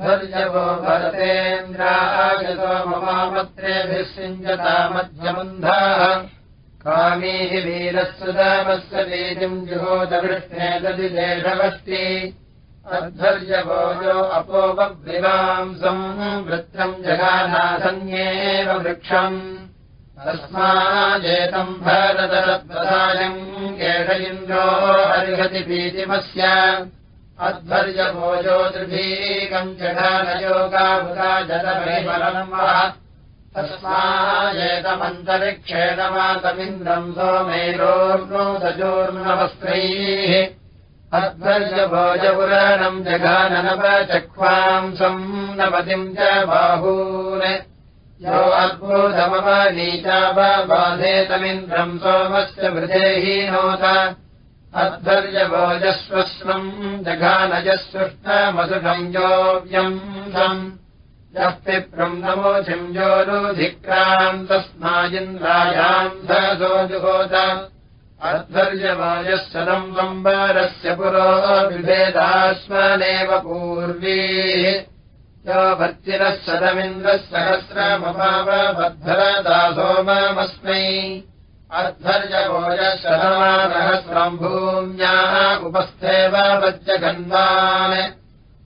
अध्वर्यवो भरतेन्द्रागतो ममामत्रेभिः सिञ्जता मध्यबन्धाः कामीः वीरस्वदामस्य वीतिम् जुहोदवृष्णे ददि देशवस्ति। अध्वर्यभोजो अपोपविवांसम् वृत्रम् जगानासन्येव वृक्षम्। तस्माजेतम् भारतरत्प्रदायम् केष इन्द्रो हरिहति भीतिमस्य अध्वर्यभोजो जघानयोगामुदा जलपरिमलम् वा। तस्माजेतमन्तरिक्षेणमातमिन्द्रम् सोमेरोर्णोदजोर्णवस्त्रैः। अध्वर्यभोजपुराणम् जघाननवचक्वांसम् नवतिम् च बाहून्। यो अद्भुतमवनीचा वा बाधेतमिन्द्रम् सोमस्य मृदेहीनोत अध्वर्यभोजस्वस्वम् जघानजस्वष्टमसुषम् योऽव्यम् सम्। यः पिप्रम् नमोऽधिक्रान्तस्माजिन्द्रायाम् धसो जुहोत। अध्वर्यवायः सदम् वम्बरस्य पुरो विभेदास्मनेव पूर्वीः। यो भर्तिरः सदमिन्द्रः सहस्रमभावबद्धरदासोममस्मै अध्वर्यभोजः सदमासहस्रम् भूम्याः उपस्थेव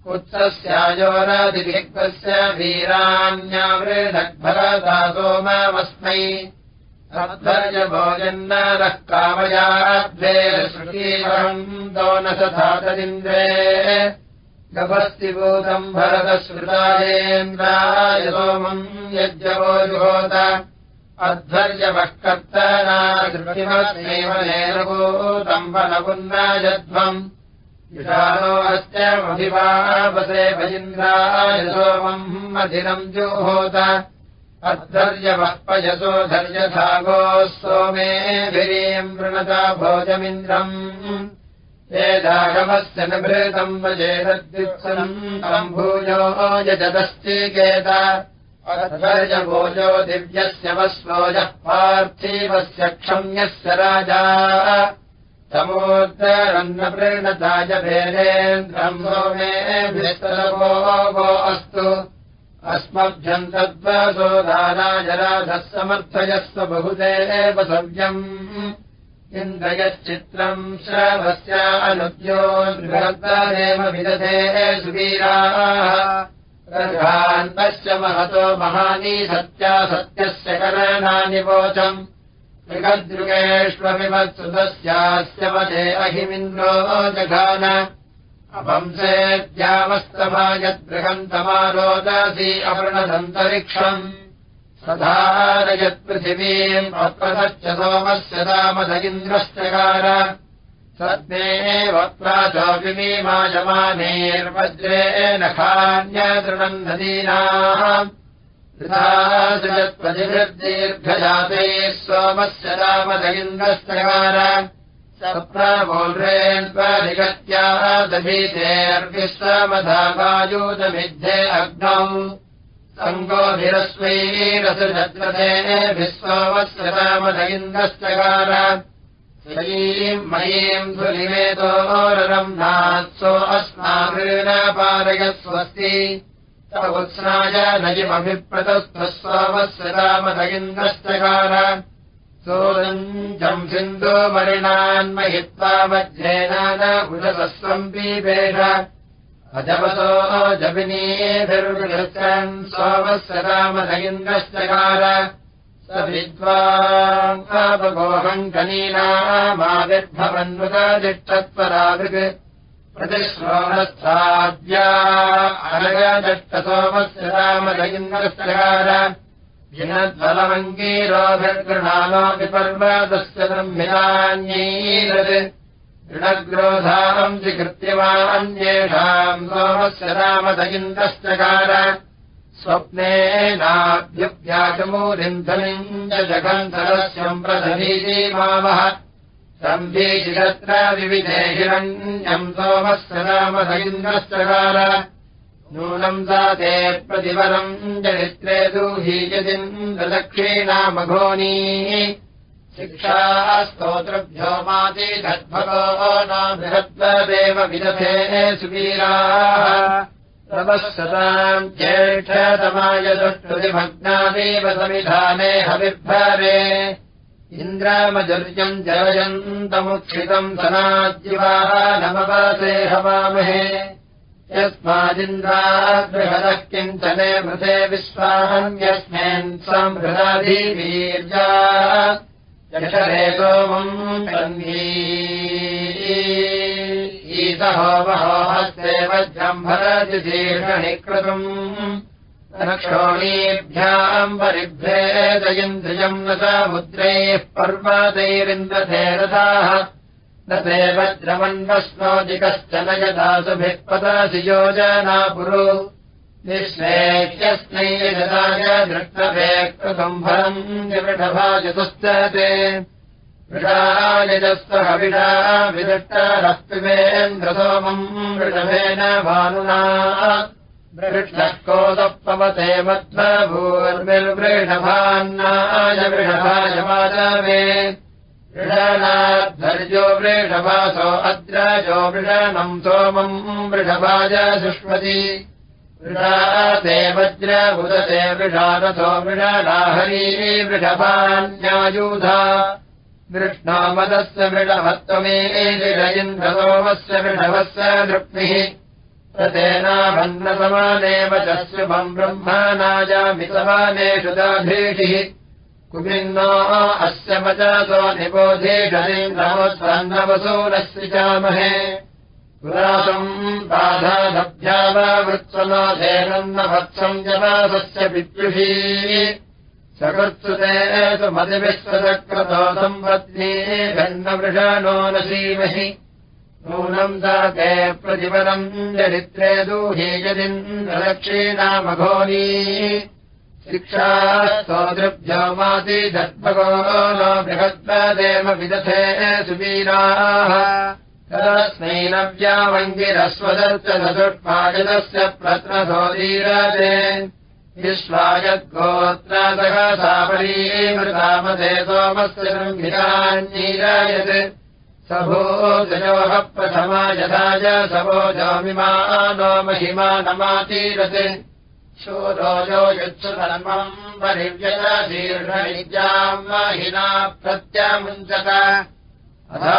पुत्रस्यायोरदिग्स्य वीराण्यावृढग्भरदासोममस्मै अध्वर्यभोजन्नरः कामयाद्वे श्रुतीवहम् न सधातरिन्द्रे गभस्तिभूतम् भरतश्रुतायेन्द्राय सोमम् यज्ञवो जुहोत अध्वर्यवः वनपुन्नायध्वम् विशालो अस्य मभिवापसे भजिन्द्राय सोमम् मधिरम् जुहोत। अध्वर्यवः पयसो धर्यधागोः सोमेभिरीम् वृणता भोजमिन्द्रम्। वेदागमस्य निभृतम् वजेतद्युत्सम् तम् भूयो यजदश्चीकेत अध्वर्यभोजो दिव्यस्य वस्वोजः पार्थिवस्य क्षम्यस्य राजा। तमोत्तरन्नप्रीणताय भेदेन्द्रम् सोमेभिस्तरवो वो अस्तु। अस्मभ्यम् तद्वसोधाराजराधः समर्थयस्व बहुते एव सव्यम्। इन्द्रयश्चित्रम् श्रवस्य अनुद्यो बृहद्देव विदधे सुवीराः पश्च महतो महानी सत्या सत्यस्य करणानि वोचम्। मृगदृगेष्वविवत्सुतस्यास्य वदे अहिमिन्द्रो जघान। अपंसेद्यावस्तमा यद्बृहन्तमारोदासि अवृणदन्तरिक्षम्। सधारयत्पृथिवीम् अप्रतश्च सोमस्य दामदगिन्द्रश्चकार सद्मे वक्त्रा चोपिमीमायमानेर्वज्रेण खान्यदृढम् नदीनाः ृत्पतिभिर्दीर्घजातैः सोमस्य रामदगिन्द्रश्चकार सप्रमोढ्रेन्त्वाधिगत्याः दभीतेर्विश्वमधावायूतमिद्धे अग्नौ सङ्गोभिरस्वैरसजद्रतेभिः सोमस्य रामदगिन्द्रश्चकार श्रीम् मयीम् धुलिमेतोरम् नात्सो अस्माभिपारयस्वस्ति उत्स्नाय नयिमभिप्रतस्थः सोमस्य रामदगिन्द्रश्चकार सोदञ्जम् सिन्धुमरिणान्महित्वा वज्रेण उदसस्वम् पीपेष अजवसो जपिनीभिर्विषन् सोमस्य कनीनामाविर्भवन्मुदादिष्टत्वराभृग् प्रतिश्रोणस्थाद्या अनगदट्टसोमस्य रामदगिन्द्रश्चकार जिनद्बलमङ्गीरोभिर्गृणानोऽपि पर्वतस्य ब्रह्मिनान्यैरत् ऋणग्रोधाम् जिकृत्यमान्येषाम् सोमस्य रामदगिन्द्रश्चकार स्वप्नेनाभ्युभ्याचमूलिम् धनिम् च जगन्धरस्यम् प्रधनीमावः सम्भीजिगत्र विविधे हिरण्यम् सोमस्य रामदगिन्द्रश्चकार नूनम् दाते प्रतिवरम् चरित्रे दूहीयदिन्द्रदक्षिणामघोनी शिक्षा स्तोत्रभ्यो मातिधद्भगो न बृहद्वदेव विदधे सुवीराः तपःसताम् ज्येष्ठतमाय दुष्टुतिभग्नादेव समिधाने हविर्भरे इन्द्रामजुर्यम् सनाद्युवाः नमवासे हवामहे। यस्मादिन्द्राद्बृहदः किञ्चने मृते विश्वाहम् यस्मिन् संहृदाधिवीर्या जठरे सोमम् ईसहोमहो हस्ते वज्रम्भरजिशीर्षणि कृतम् क्षोणीभ्याम् परिभ्रेदयन्द्रियम् न समुद्रैः पर्वतैरिन्द्रथे रथाः न ते वज्रमन्वस्नोदिकश्चन यदासुभिः पदासि योजना पुरु। दृष्टभे कृतम्भरम् निवृढभाजतुश्चते वृषायजस्तः विडा विदट्टरस्पिवेन्द्रसोमम् वृषभेन भानुना। वृष्णः कोदपवते मध्वभूर्मिर्वृषभान्नाय वृषभाय माधवे वृषणाध्वर्यो वृषभासो अद्रजो वृषणम् सोमम् वृषभाय सुष्मति। वृषाते वज्रबुदते वृषारथो वृषणाहरी वृषभान्यायूधा वृष्णामदस्य वृषभत्वमेन्द्रसोमस्य वृषभस्य दृक्मिः तेनाभन्नसमानेव चश्रुभम् ब्रह्मणाजामितमानेषु दाभीषिः कुमिन्नो अस्य मचासो निबोधीषलीन्द्रमोत्सन्नवसूनश्रिचामहे पुरासम् बाधाभ्याववृत्समाधेनन्न वत्सम् जवासस्य विद्युषी सकृत्सुते सुमतिविश्वसकृतो सम्पत्नी गण्डवृषाणो न सीमहि नूनम् दाते प्रतिपदम् चरित्रे दूहे यदिन्द्रदक्षिणामघोनी शिक्षास्तोदृभ्यो माति दर्भगो न बृहद्वदेव विदथे सुवीराः। तदस्मै नव्यामङ्गिरस्वदर्चदुष्पायदस्य प्रत्नसोदीरते विश्वायद्गोत्रादः सोमस्य गृम्भिरान्नीरायत् सभोजयोः प्रथमा यथाय सभोजमिमानो महिमानमातीरत् शोरोजो युत्सुधर्मम् परिव्ययशीर्षनिज्याम् महिना प्रत्यामुञ्चत अथा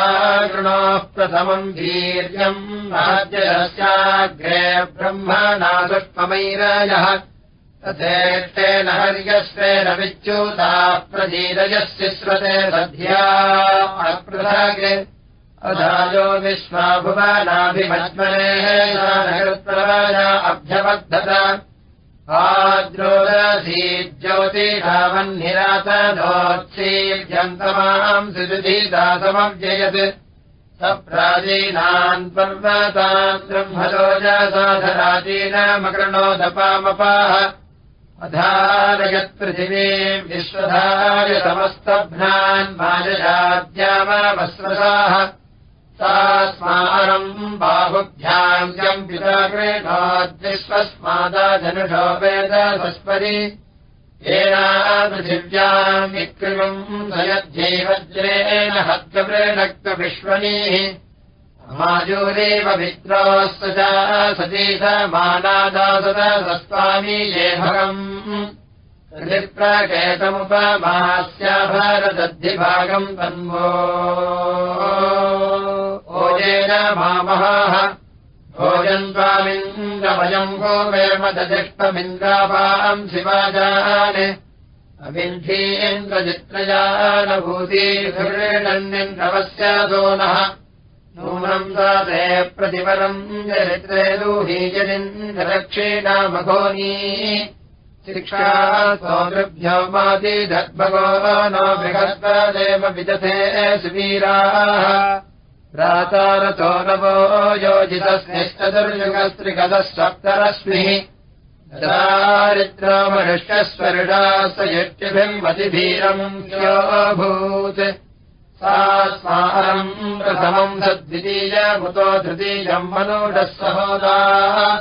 कृणोः प्रथमम् वीर्यम् महद्यस्याग्रे ब्रह्मणा दुष्ममैरयः तथेष्टेन हर्यस्वेन विच्युता प्रजीरयस्य श्रते सध्या अपृथगे अधायो विश्वाभुवनाभिमज्मनेः अभ्यवर्धत। आद्रोदधी ज्योतिषावह्निरातनोत्सीर्यन्तमाम् सृजुधीदासमव्ययत्। स प्राचीनान् पर्वतान् ब्रह्मलोजसाधराजीनमकृणोदपामपाः अधारयत्पृथिवीम् विश्वधाय समस्तभ्नान् माययाद्यामवस्रसाः सा स्मारम् बाहुभ्याम् यम् पिता वेदस्परि येना पृथिव्याम् विक्रिमम् सयध्यैवज्रेण हत्वप्रेणक्तविश्वनीः माजूरेव मित्रोऽस्त च सतीशमानादासद सस्वामी ये भगम् प्रतिप्रकेतमुपमास्याभारदद्धिभागम् तन्वो। ओजेन मामहाः। भोजन् त्वामिन्द्रमयम् भो वेमददिष्टमिन्द्रापाम् शिवाजान्। अविन्धीन्द्रचित्रजानभूतीर्णन्यन्द्रवस्य सोनः नूनम् दाते चरित्रे दूहीजनिन्द्रदक्षिणामघोनी शिक्षा सौदृभ्यो माति धद्भगो नो बृहस्पदेव विदथे सुवीराः। प्रातारतो नवो योजितस्निश्चतुर्युगस्त्रिगदः सप्तरश्मिः दारिद्रमनुष्यस्वर्षा स यत्यभिम् मतिभीरम् योऽभूत् सद्वितीयमुतो तृतीयम् मनोडः सहोदाः।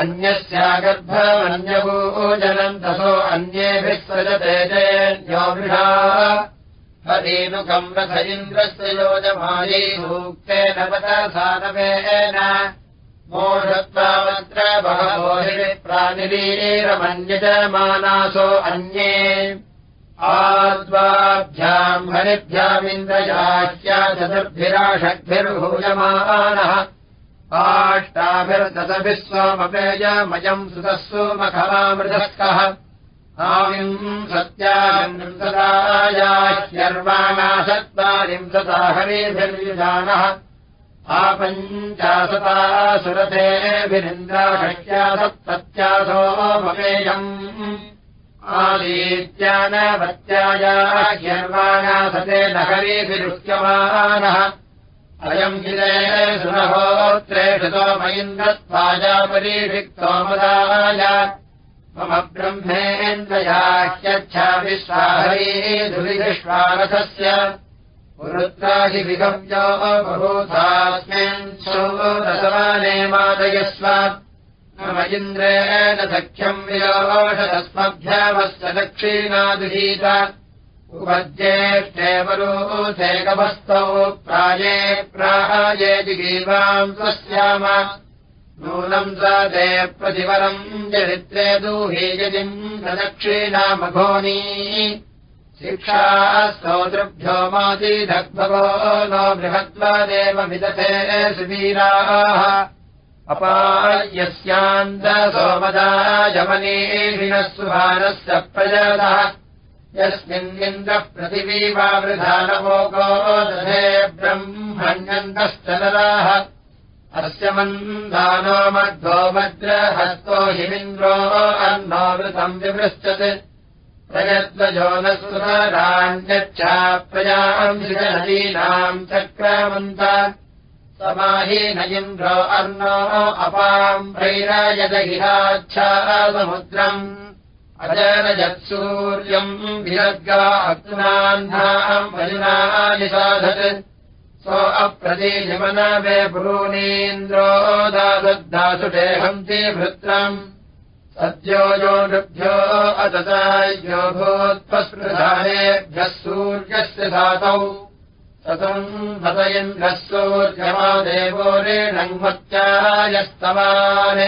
अन्यस्यागर्भमन्यभूजनम् तथो अन्येभिः सजते जयन्यो मृषा हरीनुकम् रथ इन्द्रस्य योजमायै सूक्तेन वदसानवेन मोषत्वामत्र बहवोहिप्रानिलीरमन्यजमानासो अन्ये आद्वाभ्याम् काष्टाभिर्दशभिः सोमपेयमयम् सुतः सोमखलामृतः आविम् हरिभिर्युजानः आपञ्चाशता सुरथेभिरिन्द्राशक्या सत्तत्यासोमपेयम् आदीत्यानवत्यायाह्यर्वाणा सते नगरीभिरुच्यमानः। अयम् हिरे सुरहोत्रेषतोमयिन्द्रत्वाजापरीषिक्तोमदाय मम ब्रह्मेन्द्रयाह्यच्छाभिस्वाहरीधुविश्वारथस्य पुरुत्राहिविगम्यो बभूतास्मिन् सोदसमाने मादयस्व। मम इन्द्रेण सख्यम् विलोषदस्मभ्यामस्य दक्षिणादुहीत उपज्येष्ठेवरोथेकभस्तौ प्राये प्राये जिगीवाम् स्वस्याम। नूनम् स ते प्रतिवरम् चरित्रे दूहे यदिम् प्रदक्षिणामघोनी। शिक्षा स्तोतृभ्यो मातिधग्भवो नो बृहत्त्वादेव विदथे सुवीराः अपायस्यान्तसोमदायमनीषिणः सुभारस्य प्रजातः। यस्मिन्निन्द्रप्रतिवीवावृधानभोगो दधे ब्रह्मण्यन्तश्चलराः अस्य मन्दानो मध्वो वज्रहस्तो हिमिन्द्रो अन्नोवृतम् विवृश्चत् प्रयत्नजो न सुराण्यच्छा प्रजाम् नदीनाम् चक्रामन्त समाहीन इन्द्रो अर्णो अपाम् भैरायदहिराच्छा समुद्रम् अजनजत्सूर्यम् विरद्गा अग्नाह्नाम् वजुनानि साधत्। सो अप्रतीयमनवे पुरूणीन्द्रो दादद्धासुटेहन्ति भृत्रम्। सद्यो यो नृभ्यो अततायो भूत्वस्पृधानेभ्यः सूर्यस्य धातौ सतम् हत इन्द्रः सूर्यमादेवो रेणङ्मत्यायस्तवान्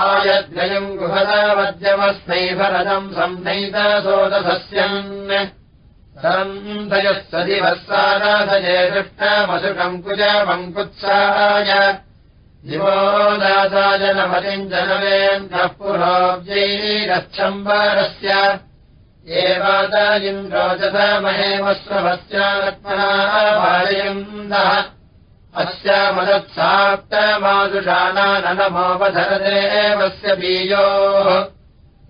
आयद्वयम् गुहदावद्यमस्मै भरदम् संनैतसोदसस्यन् सरन्दयः सदिवः साराधये दृष्टमसुकम् कुजमङ्कुत्साय दिवो दासाजनमतिम् जनवेन्द्रः पुरोब्जैरच्छम्बरस्य एवाद इन्द्रोचतमहेमस्वभस्यात्मनायन्दः अस्यामदत्साप्तमादुषानाननमोपधरदेवस्य बीयोः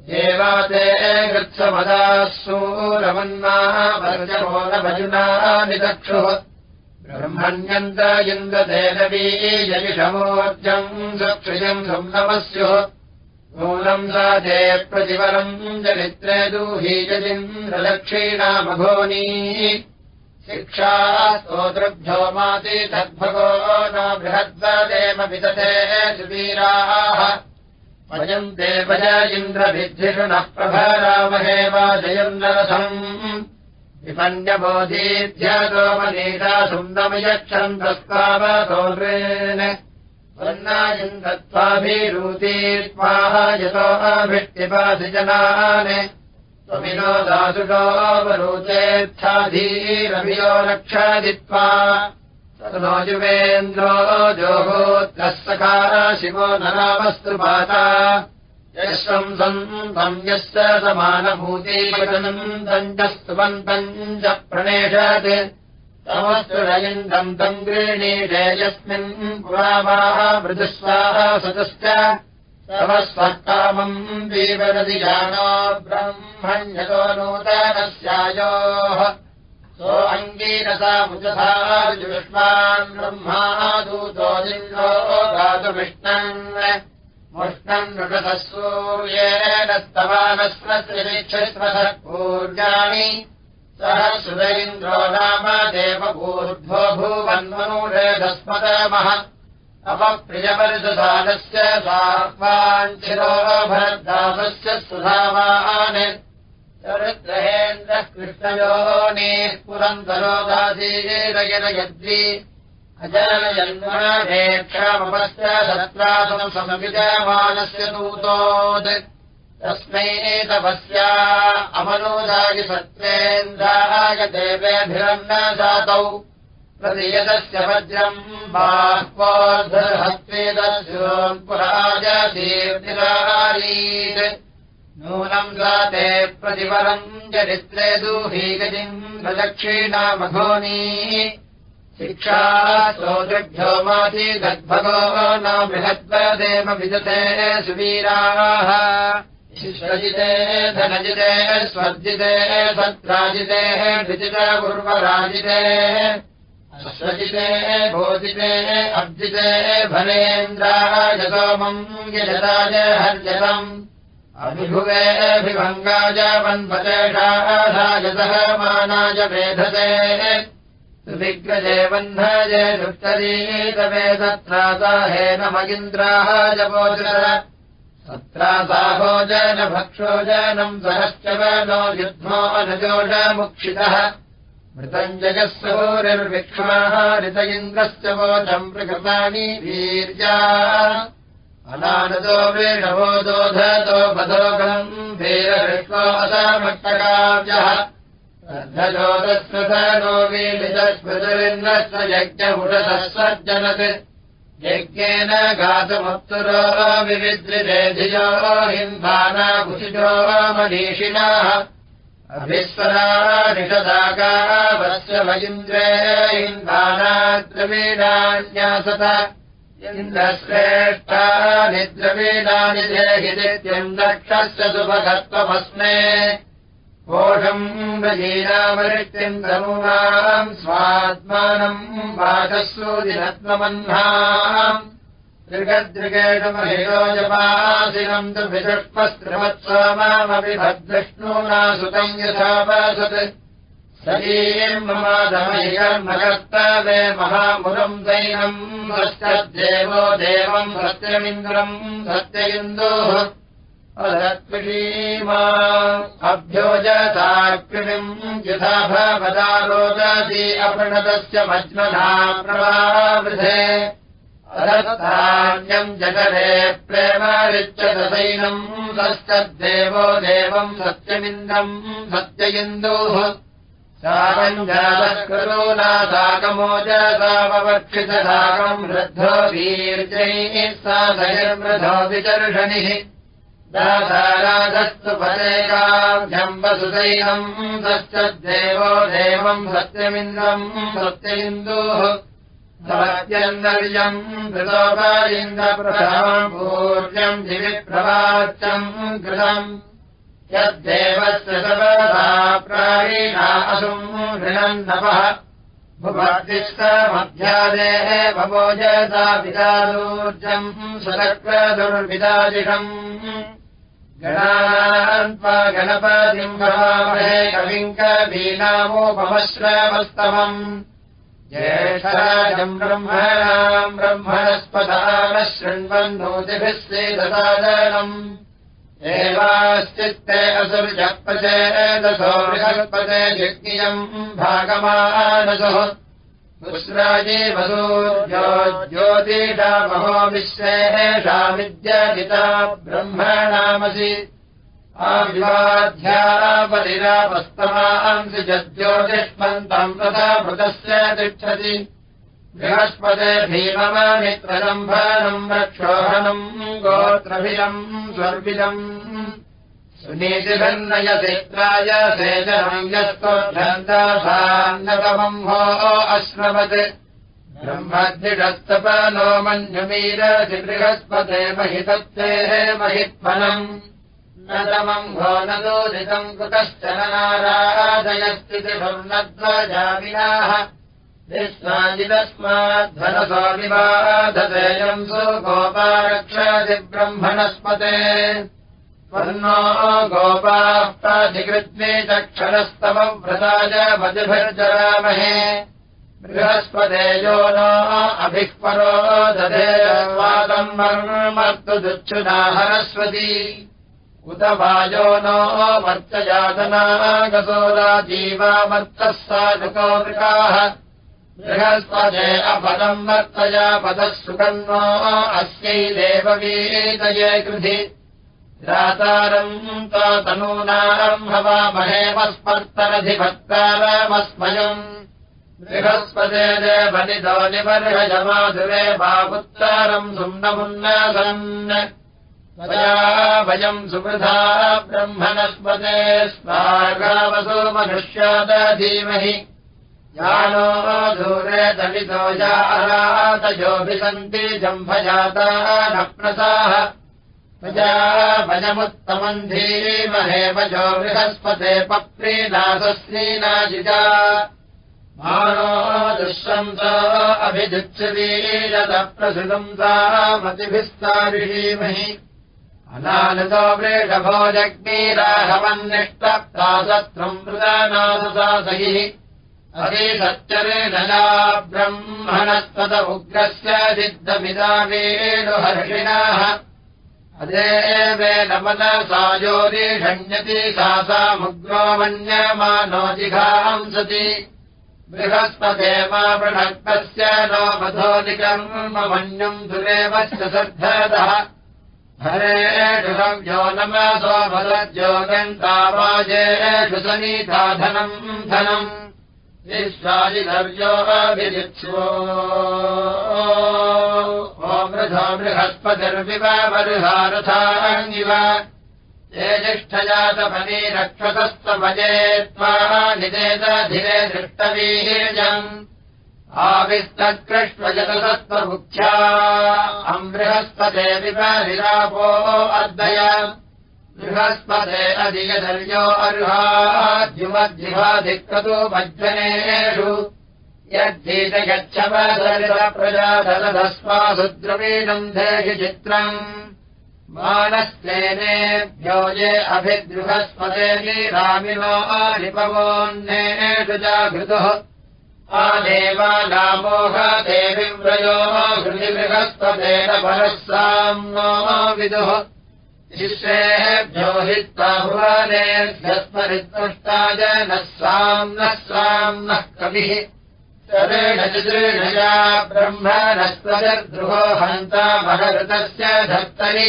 देवाते गृत्समदाः सूरमन्नाः वर्जमो न भजुनानि चक्षुः ब्रह्मण्यन्त इन्द्रदेनवीयविषमोर्जम् सक्षुजम् संनमस्युः मूलम् सा ते प्रतिवरम् चरित्रे दूहीयदिन्द्रदक्षिणामघोनी शिक्षा स्तोतृभ्यो माति तद्भगो न बृहद्वदेव विदते सुवीराः। वयम् देवय इन्द्रभिद्धिषु नः प्रभरामहे वा जयम् नरसम् विपण्यबोधीध्यातोमनीता वर्णायिन्द्रत्वाभिरूतीत्वा यतोभिष्टिपाधिजनान् त्वमिनो दासुडोऽवरूचेच्छाधीरभियो रक्षादित्वा। नो युवेन्द्रो जोहोत्रः सकार शिवो नरामस्तृपाता यश्वम् सन्तम् यस्य समानभूतीवचनम् दण्डस्तुवन्तम् च प्रणेषत् तमस्तुरयिन्दम् तम् गृह्णीषे यस्मिन् पुरावाः मृदुस्वाः सतश्च तव स्वकामम् वीवरति जानो ब्रह्मण्यतो नूतनस्यायोः सो अङ्गीरसामुजसाजुष्मान् ब्रह्मादूतो लिङ्गो गातुमिष्णन् मुष्णम् नृषतः सूर्येण स्तवानस्वत्रिक्षस्वः पूर्जाणि सुर इन्द्रो नाम देवभूर्ध्वो भूवन्मनूषेधस्मतमः अपप्रियपरिषदानस्य सात्वाञ्चिरो भरद्दासस्य सुधावान् चरुद्रहेन्द्रः कृष्णयो नीः पुरन्तरो दासीरयद्वि अजनयन्मणेक्षामपश्च सत्रासम् समविजयमानस्य दूतोत् तस्मै तपस्या अमनोदाय सत्त्वेन्द्राय देवेऽभिरन्न जातौ प्रतियतस्य वज्रम् पुराजतीर्तिरारीत् नूनम् जाते प्रतिपरम् चरित्रे दुहीगजिम् प्रदक्षिणामघोनी शिक्षा सोदृभ्यो माति गद्भगो न बृहद्वदेव विदते सुवीराः स्वजिते धनजिते स्वर्जिते सत्राजिते विजित पूर्वराजिते स्वजिते भोजिते अर्जिते भलेन्द्राय सोमम् यजताय हर्जतम्। अभिभुवेऽभिभङ्गाय वन्वचेषाधायतः मानाय वेधते। विग्रजे वह्नाय दुष्टरीतवे सत्रासाहेन मगिन्द्राः जपोचर सत्रासाहोजन भक्षोजनम् सहश्च वनो युध्मो अनुजोषमुक्षितः। मृतम् जगःसूरिर्विक्ष्माः ऋत इन्द्रश्च वोचम् प्रकृतानि वीर्या। अनानदो वेणवो दोधतो बधोगम् वीरविश्वो असामट्टकाव्यः। अर्धजोदस्वथ नो वीलितस्मृतरिन्द्रस्य यज्ञपुषतः सज्जनत् यज्ञेन घातमुत्तरो विविद्रिते धियो हिम्भानाभुषिजो मनीषिणाः। अभिस्वरानिषदागावस्य मयिन्द्रे हिम्भानाद्रवीणान्यासत इन्द्रश्रेष्ठा निद्रवीणानि देहित्यम् दक्षस्य सुभगत्वमस्मे कोषम् रजीनामरित्यम् तनूनाम् स्वात्मानम् वाचसूदिनत्वमह्नाम् दृगदृगेषमहिरोजपासिनम् तु विदुष्पस्त्रिवत्सोमामपि भद्विष्णूना सुतम् यथापासत् शरीम् ममादमहिकर्मकर्तवे महामुरम् दैनम् सत्यदेवो देवम् सत्यमिन्द्रम् सत्य अभ्योजताकृमिम् यथा भवदारोदति अपणतस्य मज्मना प्रवावृधे अदत्तान्यम् जगरे प्रेमारिच्यदैनम् सश्चद्देवो देवम् सत्यमिन्द्रम् सत्य इन्दोः साकञ्जातकृतो नासाकमोजसावक्षितसाकम् वृद्धो वीर्जैः साधयर्वृधो विचर्षणिः दासाराधस्तु पदेकाभ्यम्बसुदैनम् सश्चद्देवो देवम् सत्यमिन्द्रम् सत्य इन्दोः सत्यन्दर्यम् कृतोपालिन्द्रप्रथमम् पूर्यम् दिविप्रवाच्यम् कृतम् यद्देवस्य सर्वदा प्राणिना असुम् ऋणम् नवः भुभर्दिष्टमध्यादेः भवोजता पितादूर्जम् गणान्त्वा गणपतिम् भवामहे कविम् कवीनामोपमश्रमस्तमम् ज्येष्ठराजम् ब्रह्मणाम् ब्रह्मणस्पदानः शृण्वन्नोतिभिः सेदसादनम् एवाश्चित्ते असुर्जपचेदसो बृहस्पते यज्ञियम् भागमानसुः पुस्राजी वसूर्यो ज्योतिषा महो विश्वेषामिद्यजिता ब्रह्मणामसि। आविवाध्यापरिरापस्तमांसि जज्योतिष्मन्तम् तथा मृतस्य तिष्ठति। बृहस्पते भीममामित्रलम्भनम् रक्षोहनम् गोत्रभिलम् स्वर्विलम् सुनीतिभन्नयसेत्राय सेजनम् यस्तोभ्यन्तासान्नतमम् भो अश्रवत् ब्रह्मद्विषस्तपनो मञ्जुमीरसि बृहस्पते महितत्तेः महित्फलम्। न तमम् भो न दोदितम् कुतश्च नाराजयस्थिति भर्णध्वजामिनाः विश्वाजितस्माद्धनसो विवाधतेयम् सो गोपारक्षादि ब्रह्मणस्पते वर्णो गोपाः प्राधिकृत्वे चक्षरस्तव व्रताय मतिभिर्जरामहे बृहस्पते यो नो अभिः परो दधे वादम् मर्मर्तुदुच्छुना हरस्वती उत वायो नो वर्चयातनागसोदा जीवामर्तः साधुको मृगाः। बृहस्पते अपदम् वर्तया पदः सुकन्नो अस्यै देववीतये कृधि दातारम् तनूनारम् भवामहेमस्पर्तरधिभक्तारमस्मयम् बृहस्पते देवनिदो निबर्हजमाधुरे बापुत्तारम् सुम्नमुन्नासन्। वयम् सुवृथा ब्रह्मणस्पते स्वागावसो मनुष्यादधीमहि यानो दूरे दलितो यारातयोऽभिसन्ति जम्भजाता न प्रसाः प्रजा भजमुत्तमम् धीमहे वजो बृहस्पते पप्रीनासश्रीनाजिजा मानो दुःशंस अभिजुच्छवीरदप्रसुगंसा मतिभिस्तारिषीमहि अनानतो वृषभो जग्नीराहवन्निष्टप्तासत्रम् मृदानाससासहिः अतिसच्चरेणया ब्रह्मणस्तत उग्रस्य सिद्धमिदावेणुहर्षिणाः अदेवेन मनसायोरीषण्यति सा सामुग्रो मन्यमानो जिघांसति बृहस्पते मा नो मधोनिकम् मन्युम् दुरेवश्च श्रद्धतः हरेषु संयो नमसो भरज्योगन्तावाजेषु सनीता धनम् धनम् विश्वाजिधर्योभिजित्सो ओमृधो ज्येष्ठजातफली रक्षतस्तभजे त्वा निदेतधिरे दृष्टवीर्यम्। आविस्तकृष्वजतसत्त्वमुख्या अम्बृहस्पते विपरिरापो अद्वय बृहस्पते अधिगधर्यो अर्हाद्युमद्युहाधिक्रतो भज्जनेषु यद्धीत गच्छवदलितप्रजादलधस्मासु द्रवीणम् देहि चित्रम्। मानस्तेनेभ्यो ये अभिद्रुहस्पते रामिनो रिपवोऽन्येषु जागृतुः। आदेवानामोह देविव्रयो हृदिबृहस्पतेन परः साम्नो विदुः शिष्येभ्यो हित्वा भुवनेभ्यस्मरित्पुष्टाय नः साम्नः साम्नः कविः चदृढचदृढया ब्रह्मणस्त्वजर्द्रुहो हन्ता महऋतस्य धर्तरि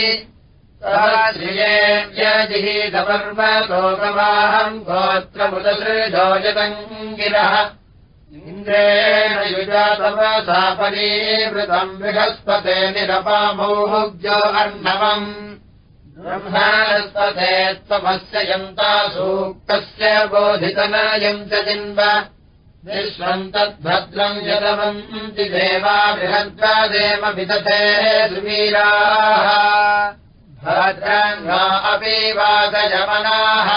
श्रियेभ्यजिहीतपर्वतोकवाहम् गोत्रमुदसृजोजतम् गिरः इन्द्रेण युजातमसापरीवृतम् बृहस्पते निरपामौहुब्जो अर्णवम् ब्रह्माणस्पते त्वमस्य यन्ता सूक्तस्य बोधितनयम् च जिन्व विश्वम् तद्भद्रम् यतवन्ति देवा बृहद्वादेव विदधे सुवीराः भद्रङ्गा अपि वागयमनाः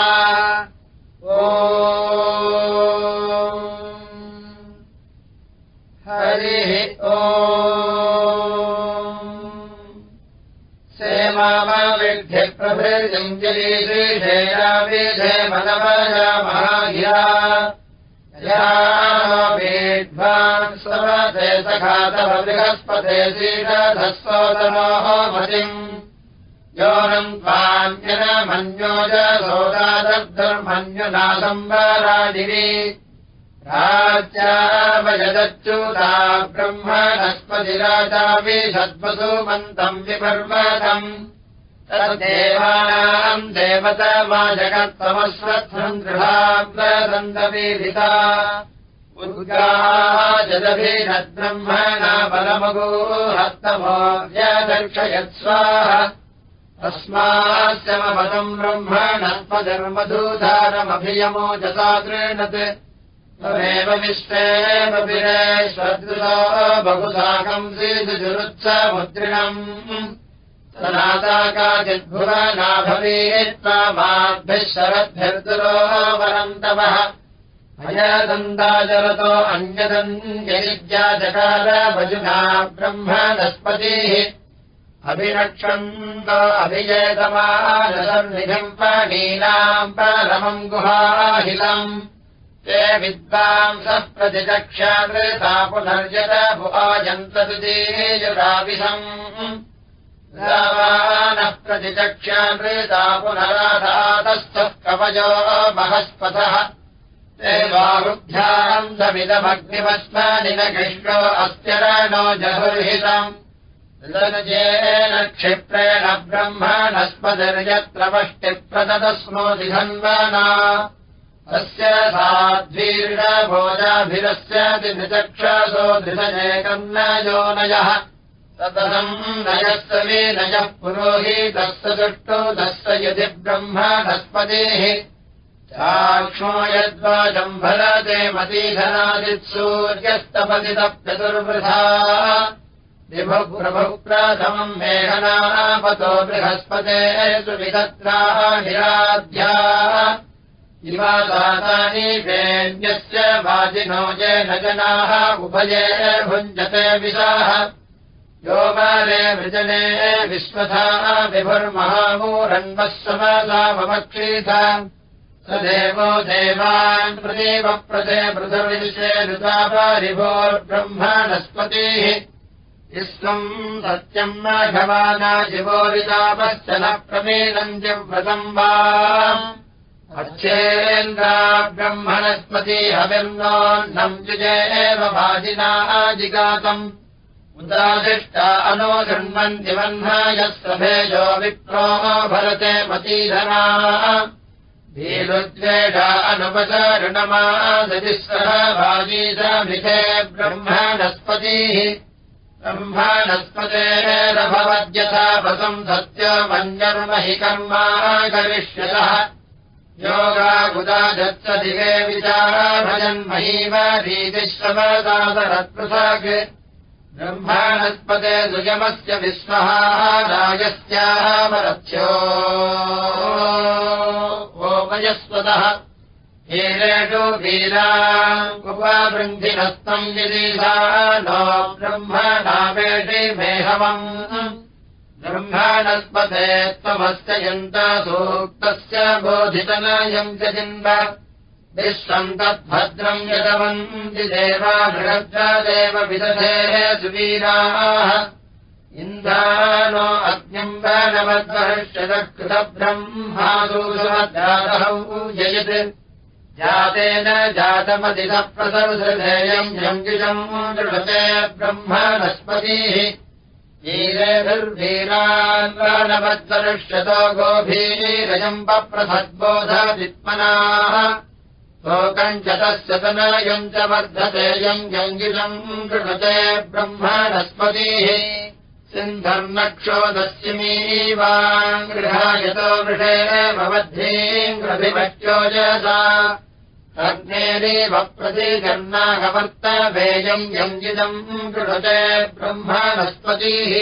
ओ हरिः ओ सेमाविध्यप्रभृजञ्जली श्रीशेयाविधे मनवया महाघ्या यावेद्वान् स्वते सखातव बृहस्पते श्रीरधस्वतमोः मतिम् योनम् त्वान्यनमन्योजसोदादर्मन्युनासम्बराजिनि राज्यावयदच्युता ब्रह्मणस्पतिराजापि षद्वसुमन्तम् विपर्वतम् तदेवानाम् देवतमा जगत्तमस्वत्थम् गृहाब्रदन्तपीडिता उद्गाजदभिनद्ब्रह्मणा बलमगो हस्तमो व्यदर्शयत्स्वाः तस्मास्य मदम् ब्रह्मणस्पदर्मधूधारमभियमो जसा गृह्णत् त्वमेव विश्वेमभिरेष्वदृशो बहुसाकम् श्रीजुरुत्समुद्रिणम् सनाता काचिद्भुवनाभवीत्वा माद्भिः शरद्भिर्दुरो वरन्तवः अयदन्ताचरतो अन्यदन्यनिज्ञाचकार भजुना ब्रह्मणस्पतिः अभिरक्षन्त अभिजयतमानसन्निधिम् पाणीनाम् परमम् गुहाहिलम् ते विद्वांसः प्रतिचक्षादृता पुनर्यत भुवायन्तदुदीयुराविषम् रावानः प्रतिचक्षादृता पुनराधातस्थः कवयो महस्पथः देवारुभ्याम् समिदमग्निमस्मानि न कृष्णो अस्य नो जहुर्हितम्। जेन क्षिप्रेण ब्रह्मणस्पतिर्यत्र वष्टिप्रदस्मोऽधिधन्वना अस्य साध्वीर्णभोजाभिरस्याति निचक्षसो धृतजेकम् न योनयः ततदम् नयस्य नयः पुरोहितस्य दुष्टो दस्य यदि ब्रह्मणस्पतेः चाक्ष्मो यद्वाजम्भरते मतीधनादित्सूर्यस्तपतितप्यतुर्वृथा विभुप्रभुप्रथमम् मेघनापतो बृहस्पते सुविधत्राहिराध्या इवादातानि वेण्यस्य वाजिनो येन जनाः उभये भुञ्जते विशाः। यो बाले वृजने विश्वथा विभुर्महामूरन्वः समदामक्षीथ स देवो देवान् प्रदेव प्रदे पृथविषे ऋतापरिभोर्ब्रह्मणस्पतिः विश्वम् सत्यम् माघवानाजिवोरितापश्च न प्रमेदम् जिव्रतम् वा अच्छेन्द्रा ब्रह्मणस्पति हविर्नोन्नम् युजे एव भाजिनाजिगातम् उदादिष्टा अनो धृण्वन्ति वह्नायः सभेजो विप्रो भरते मतीधना भीरुद्वेषा अनुपचारुणमादतिः भाजीसाभिषे ब्रह्मणस्पतिः। ब्रह्मणस्पतेरभवद्यथा पसम् सत्यमन्यर्महि कर्मा करिष्यतः योगा दिवे विचारा भजन्महीवरीतिश्रमदादरत्पृथक् ब्रह्माणस्पते सुयमस्य विश्वः राजस्यामरथ्यो ओमयस्वतः हीरेषु वीरा उपबृन्धिनस्तम् विदीधा नो ब्रह्मणामेषि मेहवम् ब्रह्माणस्पते त्वमस्य यन्ता सूक्तस्य बोधितनयम् जिन्व विश्वम् तद्भद्रम् यदवन्ति देवा बृहद्रादेव विदधेः सुवीराः। इन्द्रानो अग्निम् बाणवद्वर्षदकृतब्रह्मासूसमद्रातहौ जयत्। जातेन जातमदितः प्रसवसृधेयम् यङ्गिजम् दृढते ब्रह्मणस्पतिः वीरेभिर्वीरान्वानवद्वर्षतो गोभीरजम् पप्रथद्बोधवित्मनाः लोकम् च तस्य तनयम् च वर्धतेयम् जङ्गिलम् कृणते ब्रह्मणस्पतिः। सिन्धर्नक्षोदस्यमीवाम् गृहायतो वृषेण भवद्धीम् ग्रभिभक्ष्योजसा अग्नेरेव प्रतिजन्नागवर्तवेयम् यञ्जिदम् कृणते ब्रह्मणस्पतिः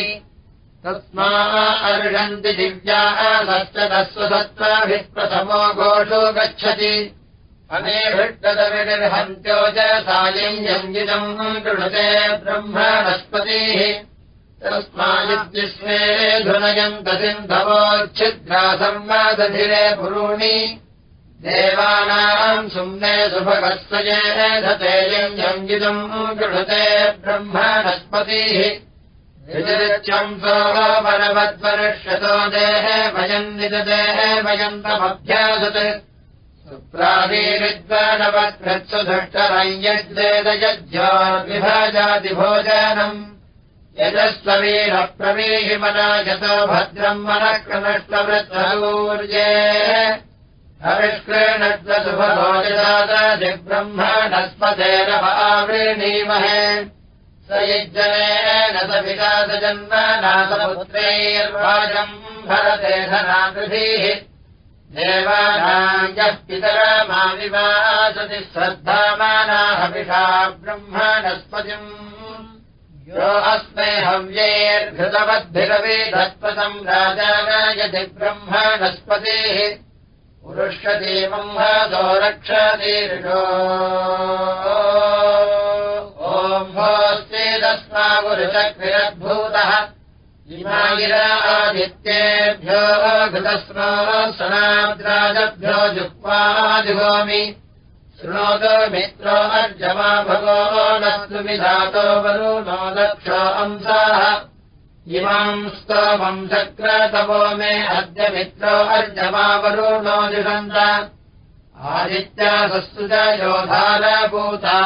तस्मा अर्षन्ति दिव्याः प्रथमो घोषो गच्छति। अनेभृष्टदविर्हन्त्यो च सायम् यञ्जिदम् कृणते ब्रह्मणस्पतिः तस्मादिद्विश्वे धुनयन्तसिन्धवोच्छिद्रा संवादधिरे पुरूणि देवानाम् सुम्ने सुभगस्वजेन धतेयम् यङ्गितम् गृहते ब्रह्मणस्पतिः विजरित्यंसोपरवद्वर्षतो देह भयम् निजदेह भयन्तमभ्यासत् सुप्रादीरिद्वानवत्कृत्सु धृष्टरञ्यद्वेदयज्योर्विभाजातिभोजनम् यजस्ववीरप्रवीहिमना यतो भद्रम् मनः क्रमष्टवृत्तूर्ये हविष्कृणद्वसुभोजदादिब्रह्मणस्पतेरवावृणीमहे स युजनेन स विकासजन्मनाथपुत्रैर्वाजम् भरते धनाकृभिः। देवानाम् यः पितरा माविवासति श्रद्धामानाहविषा ब्रह्मणस्पतिम्। यो अस्मै हव्यैर्घृतवद्भिरवेधत्वतम् राजानायति ब्रह्मणस्पतिः पुरुष्यदेवम् हासो रक्षतीर्षो ओम् भोस्तेदस्मागुरुचक्रिरद्भूतः इमागिरा आदित्येभ्यो घृतस्मा सनाद्राजभ्यो जुह्वादिभोमि शृणोतो मित्रो अर्जमा भगो नस्तु विधातो वरुणो दक्षो अंसाः इमाम् स्तोमम् चक्रतवो मे अद्य मित्रो अर्जमावरुणो जुषन्त। आदित्यासस्तु च योधारभूता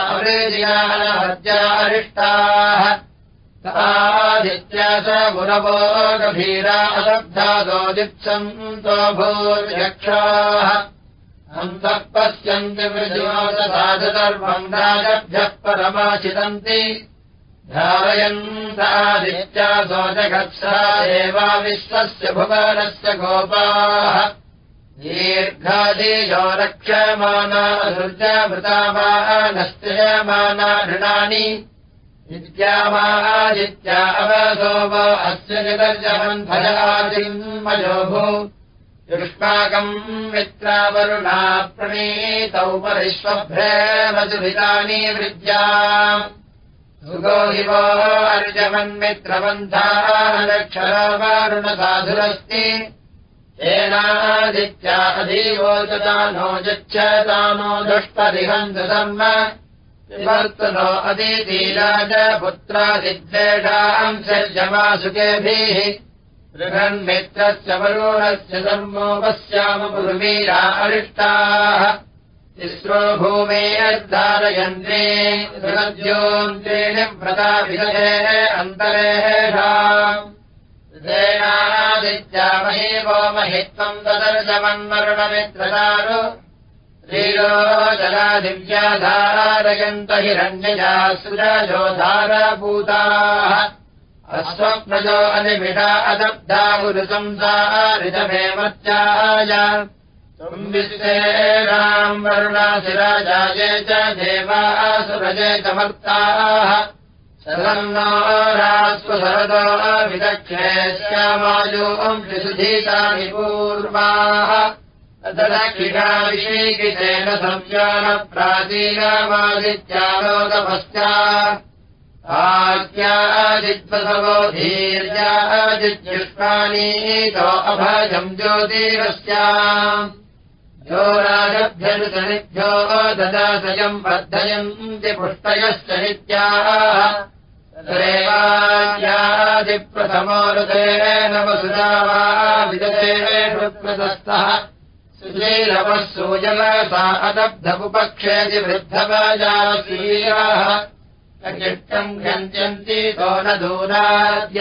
अरिष्टाः। आदित्या च गुरवो गभीरा अलब्धादो दिप्सन्तो भूर्यक्षाः। अन्तः पश्यन्ति वृजोदसाधर्वम् राजभ्यः परमाचितन्ति धारयन्तादित्यासो जगत्सा एव विश्वस्य भुवनस्य गोपाः। दीर्घादिजो रक्षमाना दुर्जभृतामानस्त्यमाना ऋणानि विद्यामादित्या अवसो वा अस्य जगर्जमन्थयादिमयोभो युष्माकम् मित्रावरुणा प्रणीतौ परिष्वभ्रेमजुभितानि विद्या सुगो हिवो अर्जमन्मित्रबन्धानक्षरावरुणसाधुरस्ति येनादित्या अधीवोचतानो यच्छतानो दुष्परिहन्तधर्म विवर्तनो अदितीराजपुत्रादिद्वेषाम् सर्जमासुकेभिः बृहन्मित्रस्य वरुणस्य धर्मोपस्यामपुर्वीरा अरिष्टाः तिस्रो भूमे अर्धारयन्त्रे बृहद्योन्त्रेण व्रताभिधे अन्तरेषाम्। ेनादित्यामहे वो महित्वम् तदर्शमन्मरुणमित्रदारु श्रीरो जलादिव्याधारयन्त हिरण्यजा सुरजोधारभूताः अस्वप्रजो अनिमिषा अदब्धा गुरुसंसारितमेमत्याय विश्वेराम् वरुणाशिराजाये च देवासुरजे चमर्ताः शरन्नारास्वशरदा विदक्षे श्यामायोम् त्रिसुधीतानि पूर्वाः तदक्षिकाभिषेकितेन संज्ञानप्राचीनामादित्यालोकपश्चा आज्ञादिद्वसवो धीर्यादित्युष्मानीतो अभजम् ज्योतिरस्याम् यो राजभ्यनुतनिभ्यो ददासयम् वर्धयन्ति पुष्टयश्च नित्याः ्यादिप्रथमोरुतेन वसुधा वा विदतेष्प्रदस्तः सुशीलवः सूजलसा अदब्धमुपक्षेति वृद्धवजासीयाः चिष्टम् गन्त्यन्ति तो न दूराद्यादित्यानाम्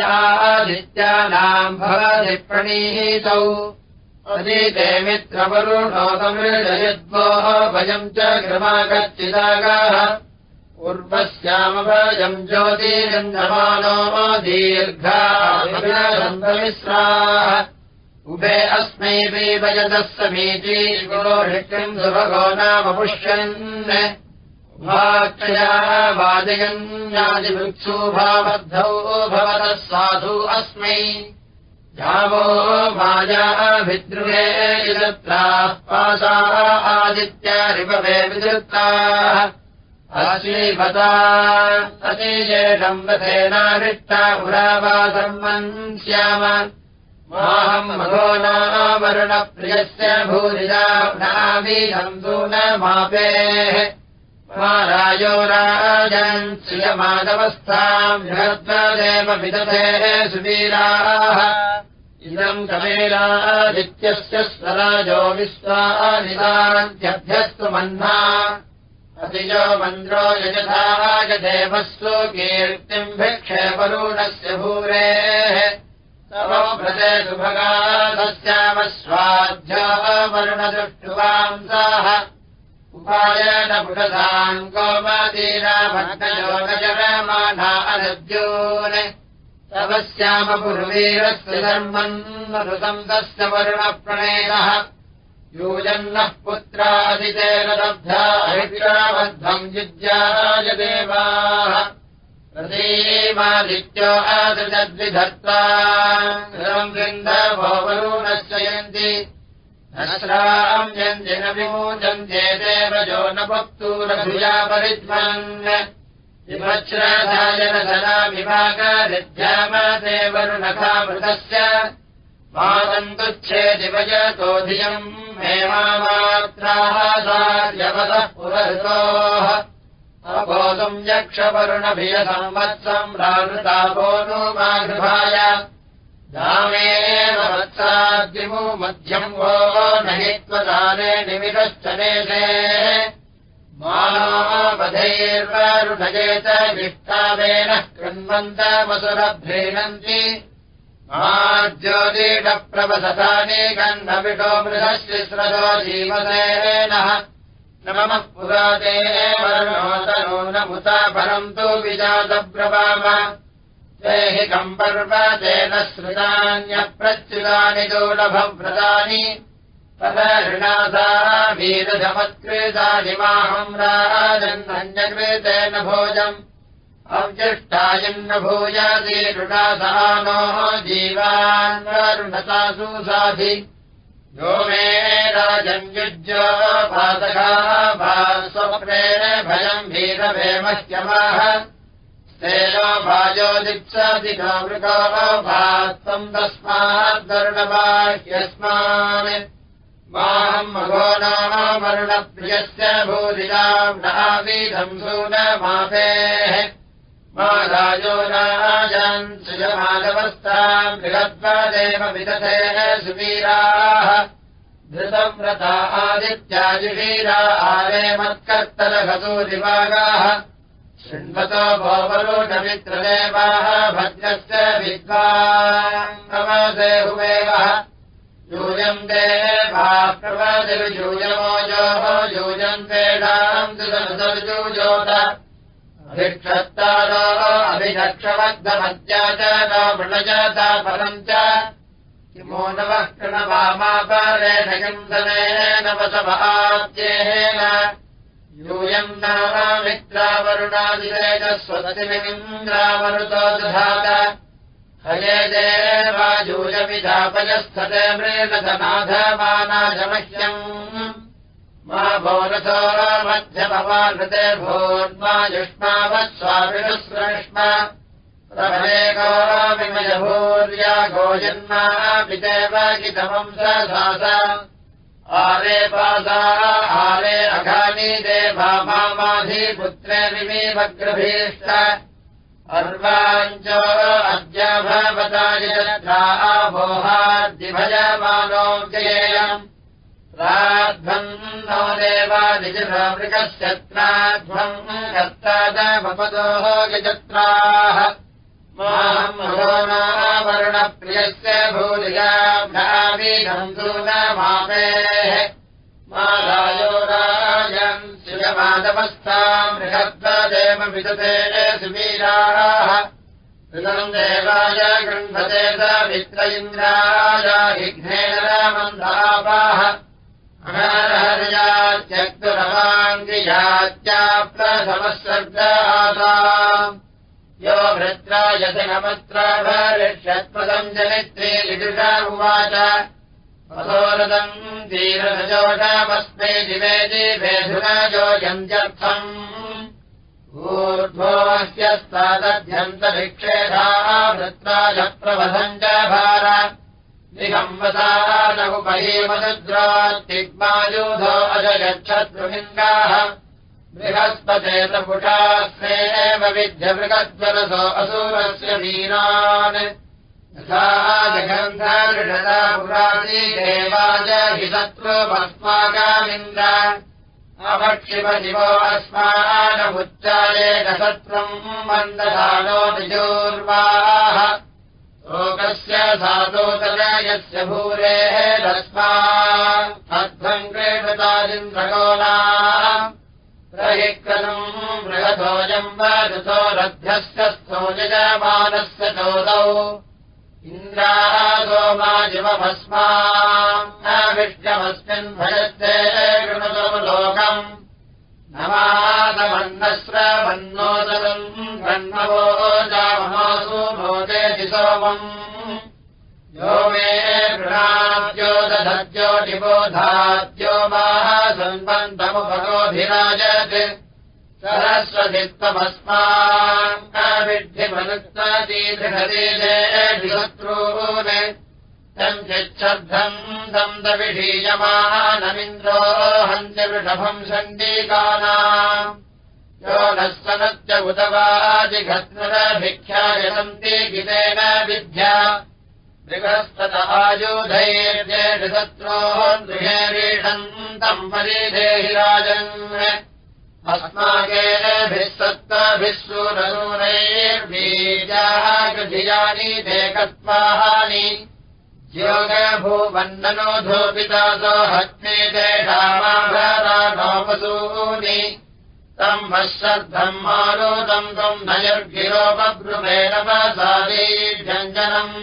भवति प्रणीतौ अतीते मित्रवरुणोतमृजयद्वोः भयम् च क्रमागच्छिदागाः पूर्वस्यामभजम् ज्योतिरन्दमानो दीर्घामिश्राः उभे अस्मै वैवजतः समीची गुरोहिम् सुभगो नामपुष्यन् उभाक्षया वादयन्यादिवृत्सुभावद्धौ भवतः साधु अस्मै यावो मायाभिद्रुवे यदत्राः पासा आदित्यारिपवे विदृत्ताः। अश्रीपता अतिशेषम् रथेनारिष्टा पुरावासर्मन् स्याम माहम् मघो नामरुणप्रियस्य भूरिदानामीहम् दूनमापेः महाराजो राजन् श्रियमादवस्थाम् बृहद्वदेव विदधेः सुवीराः। इदम् कमेलादित्यस्य स्वराजो विश्वानिदान्त्यभ्यस्तु मह्ना अतिजो मन्द्रो यजथागदेवस्सु कीर्तिम् भिक्षे वरुणस्य भूरेः। तव व्रते सुभगाधस्यामस्वाध्यावरुणदृष्टुवांसाः उपायन अनद्योन् तव श्यामपुर्वीरस्य धर्मम् मरुसन्तस्य वरुणप्रणेनः यूजन्नः पुत्रादितेन लब्धा हरिद्राबद्धम् युज्याय देवाः। प्रतीमादित्यो आदृजद्विधत्ता वरुणश्चयन्ति नस्राम्यन्ति न विमोचन्ते देवजो न भक्तूरभुजा परिध्वन् विभच्छ्राधायन धना विभागादिध्यामते वरुणखामृतस्य मादन्तुच्छेदिवयतोधियम् हेमामात्राः सार्यवतः पुरहृतोः। अबोधम् यक्षवरुणभियसंवत्सम् रावृतापो नो माघृभाय दामेव वत्सा द्विमो मध्यम् वो न हि त्वदाने निमितश्चनेशे मानोपधैर्वरुणये च विष्टावेन कृण्वन्तमसुरभ्रीणन्ति ज्योतिषप्रवसतानि गन्धविषो मृगशिस्रतो जीवसेनः न मम पुराते न मुता परम् तु विजातब्रवाम ते श्रुतान्यप्रच्युतानि दुर्लभव्रतानि तदा वीरधमत्कृतानि माहम् राजन्नन्यकृतेन भोजम्। अव्यष्टायन्न भूयादिरुणासानो जीवान्वरुणतासु साधि यो मे राजन्युज्यो पादकाः भा स्वप्नेन भयम् वीरभेमह्यमाः तेनो भाजो दिप्सादिको मृगो भात्वम् तस्माद्वरुणबाह्यस्मान् माहम् मघो नाम वरुणप्रियस्य भूरिलाम् नाविधम् सूनमापेः राजो राजान् सुजमादवस्थाम् बृहद्वादेव विदधेन सुवीराः। धृतव्रता आदित्याजुषीरा आरे मत्कर्तलघसूरिवागाः शृण्वतो भोवरोषमित्रदेवाः भद्रस्य विद्वादेहुमेवः यूयम् देवा प्रवदिर्यूयमोजोः यूयन्तेषाम् सुदनुदर्जूजोत अभिक्षत्तारो अभिरक्षमग्धमद्या च न वृणजाता परम् च। किमो नवः कृणवामापारेण किन्दनेन वसवाद्येन यूयम् नाम मित्रावरुणादिरेण स्वतिमिन्द्रावरुतो दधात हये देवायूयमिधापयस्थते मृगधनाधमानाशमह्यम् मा भोरथो मध्यमवाहृते भूर्मायुष्मावत्स्वामिनुस्रष्म प्रभेकोमिमयभूर्या गोजन्मापितेव कितमम् सास आरे पासा आरे अघानि देवा मामाधिपुत्रे विमीवग्रभीष्ट अर्वाञ्चो अद्य भवता भोहाद्यभजमानो जयेयम् राध्वम् नो देवादिजमृगश्चत्राध्वम् कर्तादमपदोः गजत्राः मामरुणप्रियस्य भूरियाभ्यावीधम् दूनमापेः मा राजो राजम् बृहद्वदेव विदते सुवीराः। ऋतम् देवाय गृह्णते स मित्र इन्द्राय विघ्नेन रामन्दापाः अनारहर्यात्यक्तुरवाङ्गियात्याप्रथमस्वर्गाता यो भृत्रायतनमत्र भरिष्यत्पदम् जनित्रे लिडुषा उवाच। अधोरदम् धीरसजोषामस्मै दिवे दिवेधुनजोजन्त्यर्थम् ऊर्ध्वोऽस्यस्तादध्यन्तभिक्षेधा भृत्राय प्रवधम् च भार। निगम्बता न उपहीमनुद्रात्तिग्मायूधो अजगच्छद्रुलिङ्गाः बृहस्पतेतपुषास्मेव विध्यमृगद्वरसो असुरस्य वीरान्। यथा जगन्धऋषदा पुराती देवाज हि शत्रुमस्माकामिन्द्र अभक्षिपशिवो अस्मानमुच्चारेण शत्रुम् मन्दधानो निजोर्वाः लोकस्य सातोतनयस्य भूरेः रस्मा। अध्वम् क्रीडतादिन्द्रगोला प्रहिक्रतुम् बृहतोऽयम् वदतो रथ्यस्य स्थो यजमानस्य चोदौ इन्द्रादोमाजिवभस्माविष्टमस्मिन् भयस्ते कृणतो लोकम् नमादमन्नस्रवन्नोदलम् ब्रह्मवो जामहासु भोजेति सोमम् यो मे निबोधाद्यो माः सम्बन्धमुपगोभिराजत् सरस्वधित्वमस्माविद्धिमनुत्वतीदृढदीशत्रून् तम् चिच्छद्धम् दम् दविषीयमानमिन्द्रो हन्त्यवृषभम् सण्डीकानाम् यो नः सनत्य उदवादिघत्नभिख्यायसन्ति गितेन विद्या बृहस्तत आयुधैर्यशत्रोः गृहेरीषन्तम् परिधेहि राजन्। अस्माकेभिः सत्ताभिः सूरसूरैर्बीजाः गृधियानि देकत्वाहानि योगभूवन्दनो धूपितासो हस्मे तेषामाभरानोपसूनि तम् वश्रद्धम् मारोदम् त्वम् नयर्गिरोपब्रुवेण व्यञ्जनम्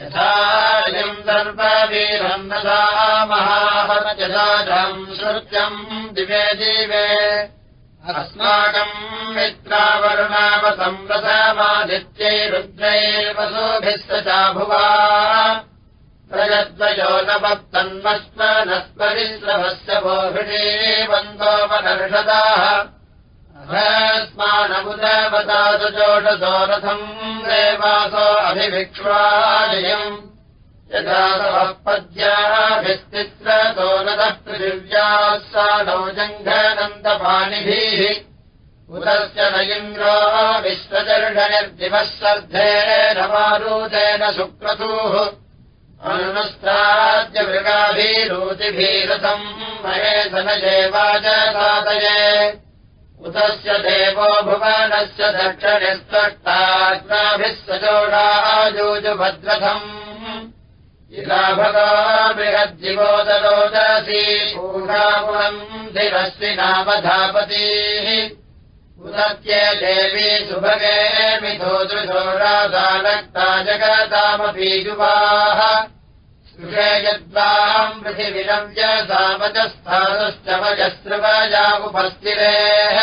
यथाम् सर्ववीरम् महापरजम् श्रुत्यम् दिवे दिवे अस्माकम् मित्रावरुणावसंवृतमादित्यै रुद्रैर्वसोभिः स चाभुवा। प्रयद्वयो नवत्तन्मस्मनस्परिश्रवस्य भोभिषे बन्दोपदर्शदाः स्मानमुदवतासुचोषसो रथम् देवासो अभिभिक्ष्वाजयम् यथा पद्याभिस्तित्रतो नतः पृथिव्याः सा नौ जङ्घनन्दपाणिभिः उदस्य न इन्द्रो विश्वचर्षनिर्दिवः सर्धेन मारुतेन सुक्रतुः अनुनस्ताद्य मृगाभिरोतिभीरथम् महेशनजेवाच साधये उतस्य देवो भुवनस्य दक्षिणस्तट्टाग्नाभिः सजोषाजोजुभद्रथम् इलाभगा बृहद्दिवोदरोदसी पूषापुरम् धिरस्ति नामधापतीः। उदत्ये देवी सुभगे मिथो दृशोषादानक्ता जगतामपीजुवाः स्पृशे यद्वाम् पृथिविरव्य सामजस्थानश्च वजस्रवजामुपस्थिरेः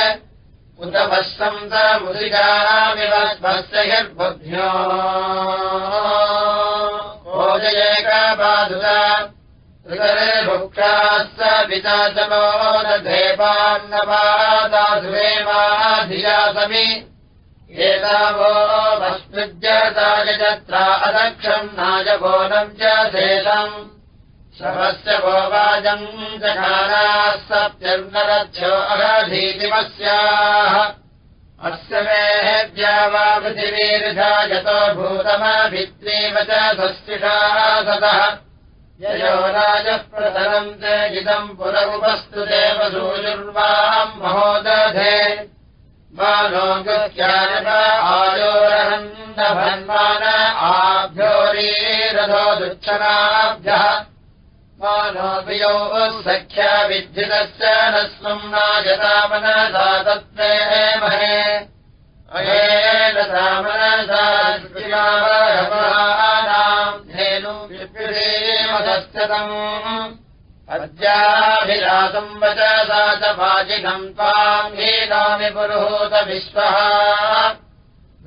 उत वश्रन्तमुदिजामिव स्वस्य हिर्बुद्ध्यो भोजयेकपादुता ऋतरे भुक्षाश्च पिता च नो देवान्नपादासुरेमाधियासमि एतावो वस्पृज्यतायजत्रा अदक्षम् नायगोनम् च शेषम्। शवस्य भो वाजम् जघानाः सत्यर्नरथ्यो अघधीतिमस्याः। अस्य मेहेद्या वा पृथिवीर्धा यतो भूतमभित्रीव च सस्तिषाः सतः। ययो राजः प्रतरम् ते इदम् पुरमुपस्तु देव सूजुर्वाम् महोदधे आयोरहन्दभन्मान आभ्योरीरथो दुच्छनाभ्यः। मानोऽपियो सख्या विद्युतस्य न स्वम् नायतामनसा तत्त्वे महे। अयेन सामनसानाम् धेनु विप्रीमधस्ततम् अद्याभिलासम् वच सा च वाजिनम् त्वाम् हीनामि पुरुहूत विश्वः।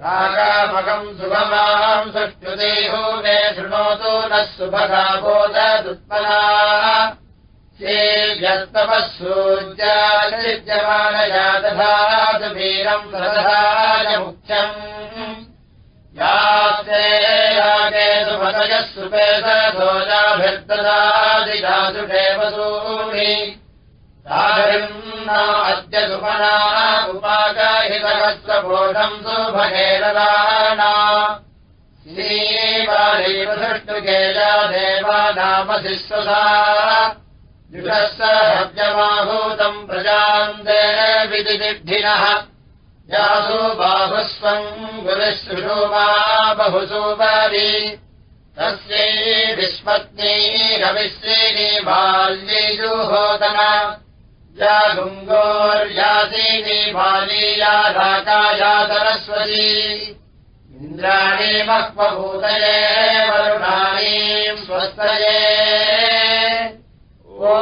रागामकम् सुभमाम् सुष्ठुदेहो मे शृणोतु नः सुभगा बोधदुत्पला सेव्यस्तवः सूर्यायमानया दधातु वीरम् प्रदधाय मुख्यम् यास्ते रागे सुभगयः सुपेशोजाभिर्ददादिदासुषेवसूनि तारिम् न अद्य सुमना उपागाहितहस्वबोधम् सुभगेन श्रीवारीवसृष्टुकेजा देवानामशिश्वसा जुषः सहव्यमाहूतम् प्रजाम् देविदिभिनः यासो जासु बाहुस्वङ्गुविशृमा बहुसु बाली तस्यै विस्पत्नी रविश्रीणि बाल्ये जुहोतमा बाली या राका या सरस्वती इन्द्राणी मःपभूतये वरुणानीम् स्वस्तये। ओ